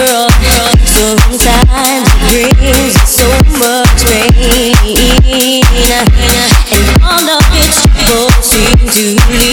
Sometimes it brings so much pain, and all of to leave.